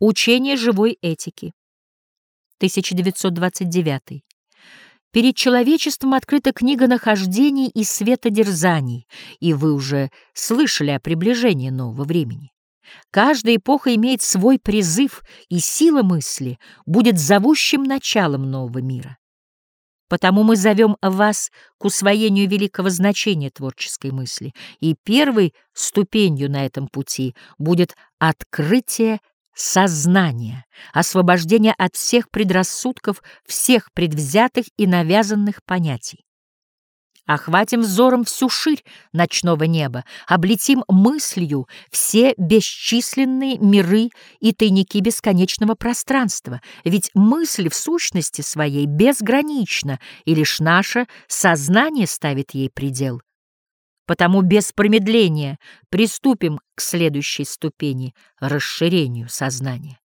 Учение живой этики. 1929. Перед человечеством открыта книга нахождений и светодерзаний, и вы уже слышали о приближении нового времени. Каждая эпоха имеет свой призыв, и сила мысли будет зовущим началом нового мира. Потому мы зовем вас к усвоению великого значения творческой мысли, и первой ступенью на этом пути будет открытие сознания, освобождение от всех предрассудков, всех предвзятых и навязанных понятий. Охватим взором всю ширь ночного неба, облетим мыслью все бесчисленные миры и тайники бесконечного пространства, ведь мысль в сущности своей безгранична, и лишь наше сознание ставит ей предел. Потому без промедления приступим к следующей ступени — расширению сознания.